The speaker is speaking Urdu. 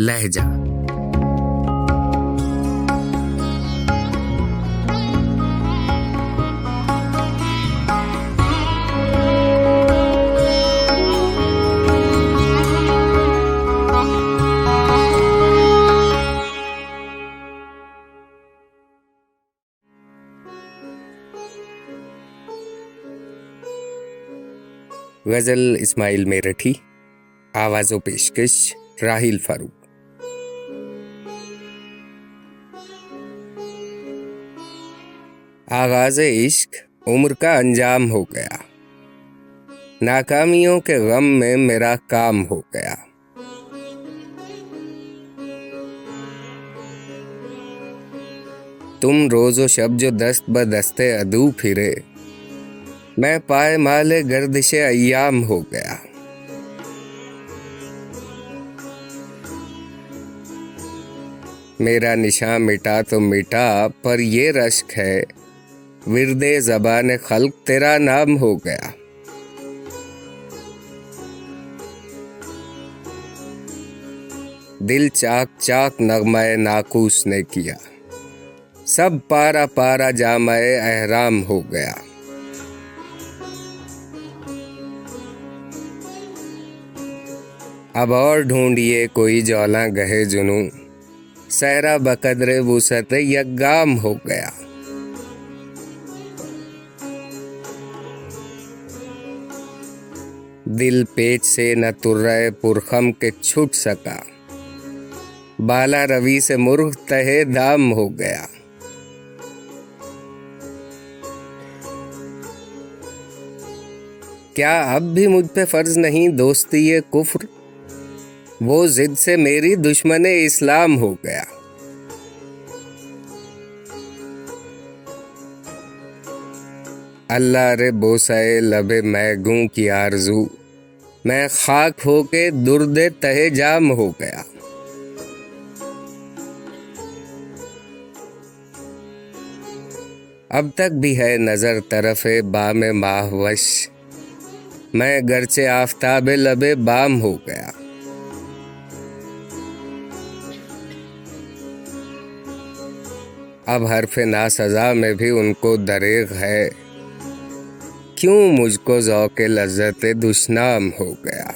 لہجہ۔ غزل اسماعیل میرٹھی آواز و پیشکش راہیل فاروق۔ آغاز عشق عمر کا انجام ہو گیا۔ ناکامیوں کے غم میں میرا کام ہو گیا۔ تم روز و شب جو دست بدستے ادو پھرے، میں پائے مالے گردش ایام ہو گیا۔ میرا نشاں مٹا تو مٹا، پر یہ رشک ہے ورد زبان خلق تیرا نام ہو گیا۔ دل چاک چاک نغمہ ناکوس نے کیا۔ سب پارا پارا جامع احرام ہو گیا۔ اب اور ڈھونڈیے کوئی جولا گہے جنو سہرا بقدر وسط یگام ہو گیا۔ دل پیچ سے نہ ترے پرخم کے چھٹ سکا۔ بالا روی سے مرغ تہے دام ہو گیا۔ کیا اب بھی مجھ پہ فرض نہیں دوستی یہ کفر؟ وہ ضد سے میری دشمن اسلام ہو گیا۔ اللہ رے بوسائے لبے میں گوں کی آرزو۔ میں خاک ہو کے درد تہے جام ہو گیا۔ اب تک بھی ہے نظر طرف بام ماہوش۔ میں گرچہ آفتاب لبے بام ہو گیا۔ اب حرف نا سزا میں بھی ان کو دریغ ہے۔ کیوں مجھ کو ذوق لذت دشنام ہو گیا؟